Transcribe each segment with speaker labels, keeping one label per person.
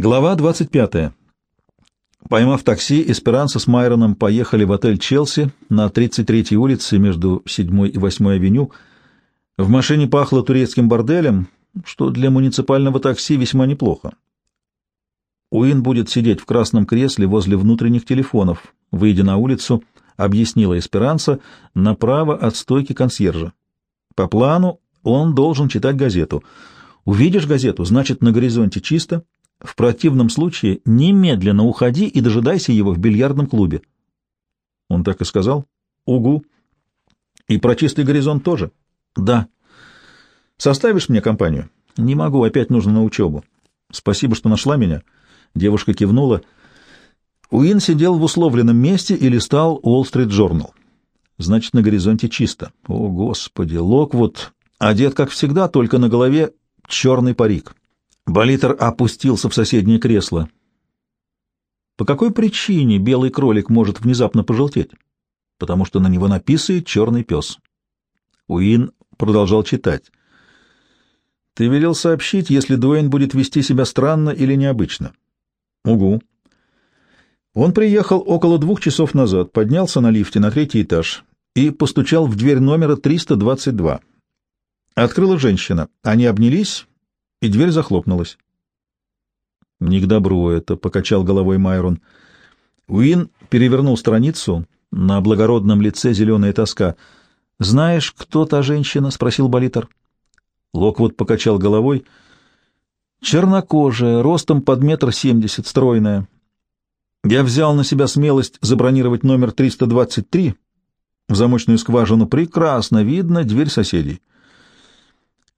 Speaker 1: Глава 25. Поймав такси, Эсперанса с Майроном поехали в отель «Челси» на 33-й улице между 7 и 8 авеню. В машине пахло турецким борделем, что для муниципального такси весьма неплохо. Уин будет сидеть в красном кресле возле внутренних телефонов. Выйдя на улицу, объяснила Эсперанса направо от стойки консьержа. По плану он должен читать газету. Увидишь газету, значит, на горизонте чисто — в противном случае немедленно уходи и дожидайся его в бильярдном клубе. Он так и сказал. Угу. И про чистый горизонт тоже? Да. Составишь мне компанию? Не могу, опять нужно на учебу. Спасибо, что нашла меня. Девушка кивнула. Уин сидел в условленном месте и листал Уолл-стрит Джорнал. Значит, на горизонте чисто. О, Господи, Локвуд одет, как всегда, только на голове черный парик. Болитер опустился в соседнее кресло. По какой причине белый кролик может внезапно пожелтеть? Потому что на него написывает черный пес. Уин продолжал читать. Ты велел сообщить, если Дуэйн будет вести себя странно или необычно. Угу. Он приехал около двух часов назад, поднялся на лифте на третий этаж и постучал в дверь номера 322. Открыла женщина. Они обнялись и дверь захлопнулась. «Не к добру это», — покачал головой Майрон. Уин перевернул страницу, на благородном лице зеленая тоска. «Знаешь, кто та женщина?» — спросил Болитер. Локвуд покачал головой. «Чернокожая, ростом под метр семьдесят, стройная. Я взял на себя смелость забронировать номер 323 в замочную скважину. Прекрасно видно дверь соседей.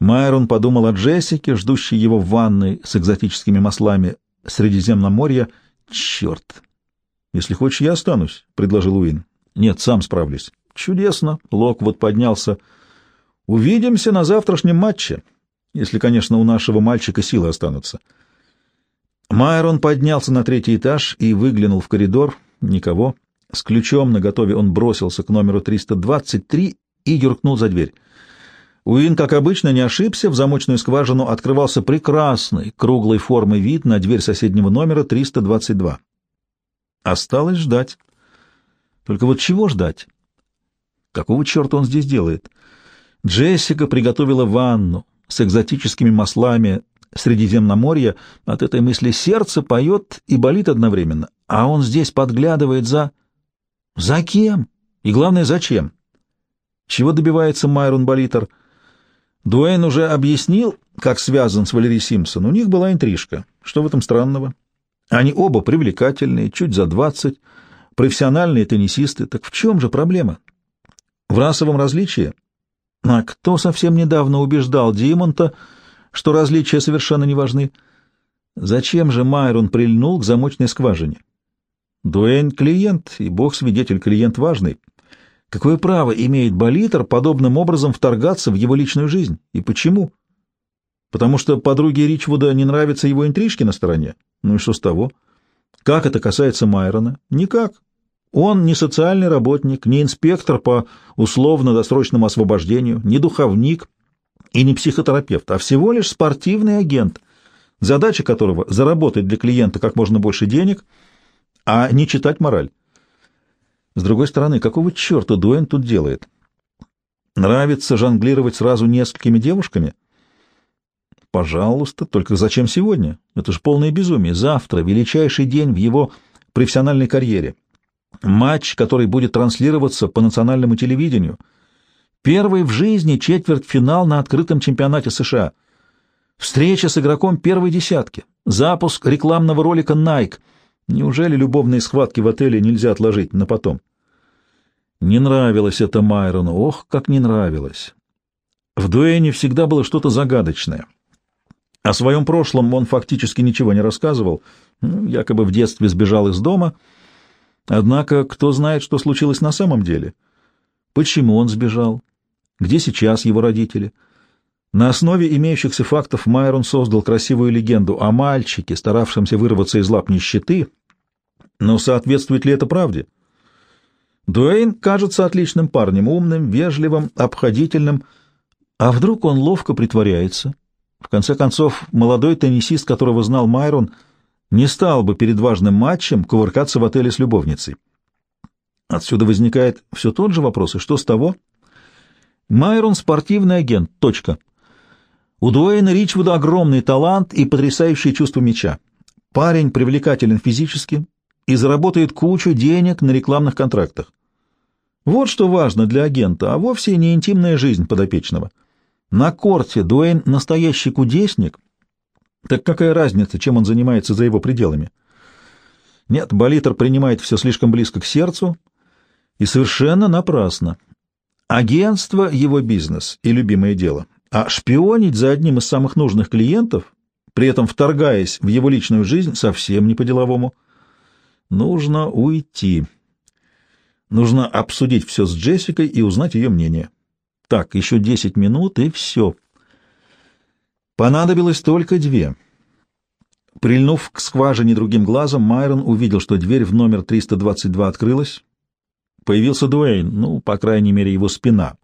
Speaker 1: Майрон подумал о Джессике, ждущей его в ванной с экзотическими маслами Средиземноморья. «Черт! Если хочешь, я останусь», — предложил Уин. «Нет, сам справлюсь». «Чудесно!» — Локвуд поднялся. «Увидимся на завтрашнем матче, если, конечно, у нашего мальчика силы останутся». Майрон поднялся на третий этаж и выглянул в коридор. Никого. С ключом наготове он бросился к номеру 323 и юркнул за дверь. Уин, как обычно, не ошибся, в замочную скважину открывался прекрасный, круглой формы вид на дверь соседнего номера 322. Осталось ждать. Только вот чего ждать? Какого черта он здесь делает? Джессика приготовила ванну с экзотическими маслами Средиземноморья. От этой мысли сердце поет и болит одновременно. А он здесь подглядывает за... За кем? И главное, зачем? Чего добивается Майрон Болитер? — Дуэйн уже объяснил, как связан с Валери Симпсон. У них была интрижка. Что в этом странного? Они оба привлекательные, чуть за двадцать, профессиональные теннисисты. Так в чем же проблема? В расовом различии? А кто совсем недавно убеждал Димонта, что различия совершенно не важны? Зачем же Майрон прильнул к замочной скважине? Дуэйн — клиент, и бог свидетель, клиент важный. Какое право имеет Болитер подобным образом вторгаться в его личную жизнь? И почему? Потому что подруге Ричвуда не нравятся его интрижки на стороне? Ну и что с того? Как это касается Майрона? Никак. Он не социальный работник, не инспектор по условно-досрочному освобождению, не духовник и не психотерапевт, а всего лишь спортивный агент, задача которого — заработать для клиента как можно больше денег, а не читать мораль. С другой стороны, какого черта Дуэн тут делает? Нравится жонглировать сразу несколькими девушками? Пожалуйста, только зачем сегодня? Это же полное безумие. Завтра величайший день в его профессиональной карьере. Матч, который будет транслироваться по национальному телевидению. Первый в жизни четвертьфинал на открытом чемпионате США. Встреча с игроком первой десятки. Запуск рекламного ролика Nike — Неужели любовные схватки в отеле нельзя отложить на потом? Не нравилось это Майрону, ох, как не нравилось. В Дуэне всегда было что-то загадочное. О своем прошлом он фактически ничего не рассказывал, ну, якобы в детстве сбежал из дома. Однако кто знает, что случилось на самом деле? Почему он сбежал? Где сейчас его родители? На основе имеющихся фактов Майрон создал красивую легенду о мальчике, старавшемся вырваться из лап нищеты, но соответствует ли это правде? Дуэйн кажется отличным парнем, умным, вежливым, обходительным. А вдруг он ловко притворяется? В конце концов, молодой теннисист, которого знал Майрон, не стал бы перед важным матчем кувыркаться в отеле с любовницей. Отсюда возникает все тот же вопрос, и что с того? Майрон — спортивный агент, точка. У Дуэйна Ричвуда огромный талант и потрясающее чувство мяча. Парень привлекателен физически и заработает кучу денег на рекламных контрактах. Вот что важно для агента, а вовсе не интимная жизнь подопечного. На корте Дуэйн настоящий кудесник, так какая разница, чем он занимается за его пределами? Нет, Болитер принимает все слишком близко к сердцу и совершенно напрасно. Агентство — его бизнес и любимое дело, а шпионить за одним из самых нужных клиентов, при этом вторгаясь в его личную жизнь, совсем не по-деловому. Нужно уйти. Нужно обсудить все с Джессикой и узнать ее мнение. Так, еще десять минут, и все. Понадобилось только две. Прильнув к скважине другим глазом, Майрон увидел, что дверь в номер 322 открылась. Появился Дуэйн, ну, по крайней мере, его спина.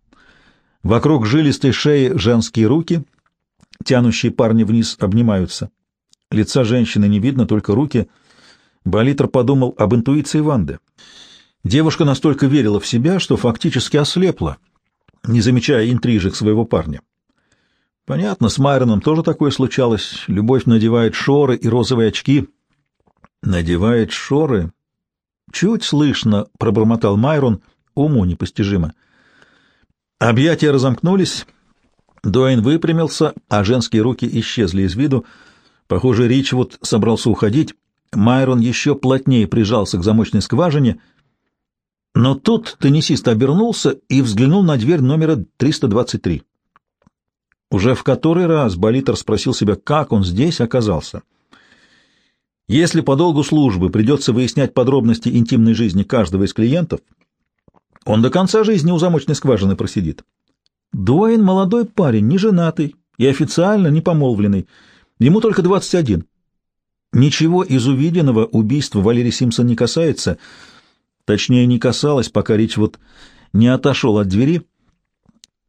Speaker 1: Вокруг жилистой шеи женские руки, тянущие парни вниз, обнимаются. Лица женщины не видно, только руки. Болитер подумал об интуиции Ванды. Девушка настолько верила в себя, что фактически ослепла, не замечая интрижек своего парня. Понятно, с Майроном тоже такое случалось. Любовь надевает шоры и розовые очки. Надевает шоры? Чуть слышно, — пробормотал Майрон, уму непостижимо. Объятия разомкнулись. Дуэйн выпрямился, а женские руки исчезли из виду. Похоже, Ричвуд собрался уходить. Майрон еще плотнее прижался к замочной скважине — но тут теннисист обернулся и взглянул на дверь номера 323. Уже в который раз Болитер спросил себя, как он здесь оказался. Если по долгу службы придется выяснять подробности интимной жизни каждого из клиентов, он до конца жизни у замочной скважины просидит. Дуэйн — молодой парень, не женатый и официально не помолвленный. Ему только 21. Ничего из увиденного убийства Валерий Симпсон не касается — Точнее, не касалась, пока Ричвуд не отошел от двери.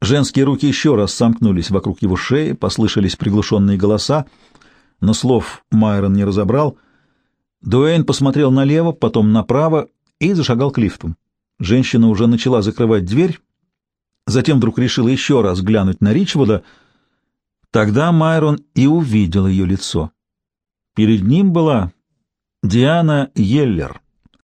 Speaker 1: Женские руки еще раз сомкнулись вокруг его шеи, послышались приглушенные голоса, но слов Майрон не разобрал. Дуэйн посмотрел налево, потом направо и зашагал к лифту. Женщина уже начала закрывать дверь, затем вдруг решила еще раз глянуть на Ричвуда. Тогда Майрон и увидел ее лицо. Перед ним была Диана Йеллер.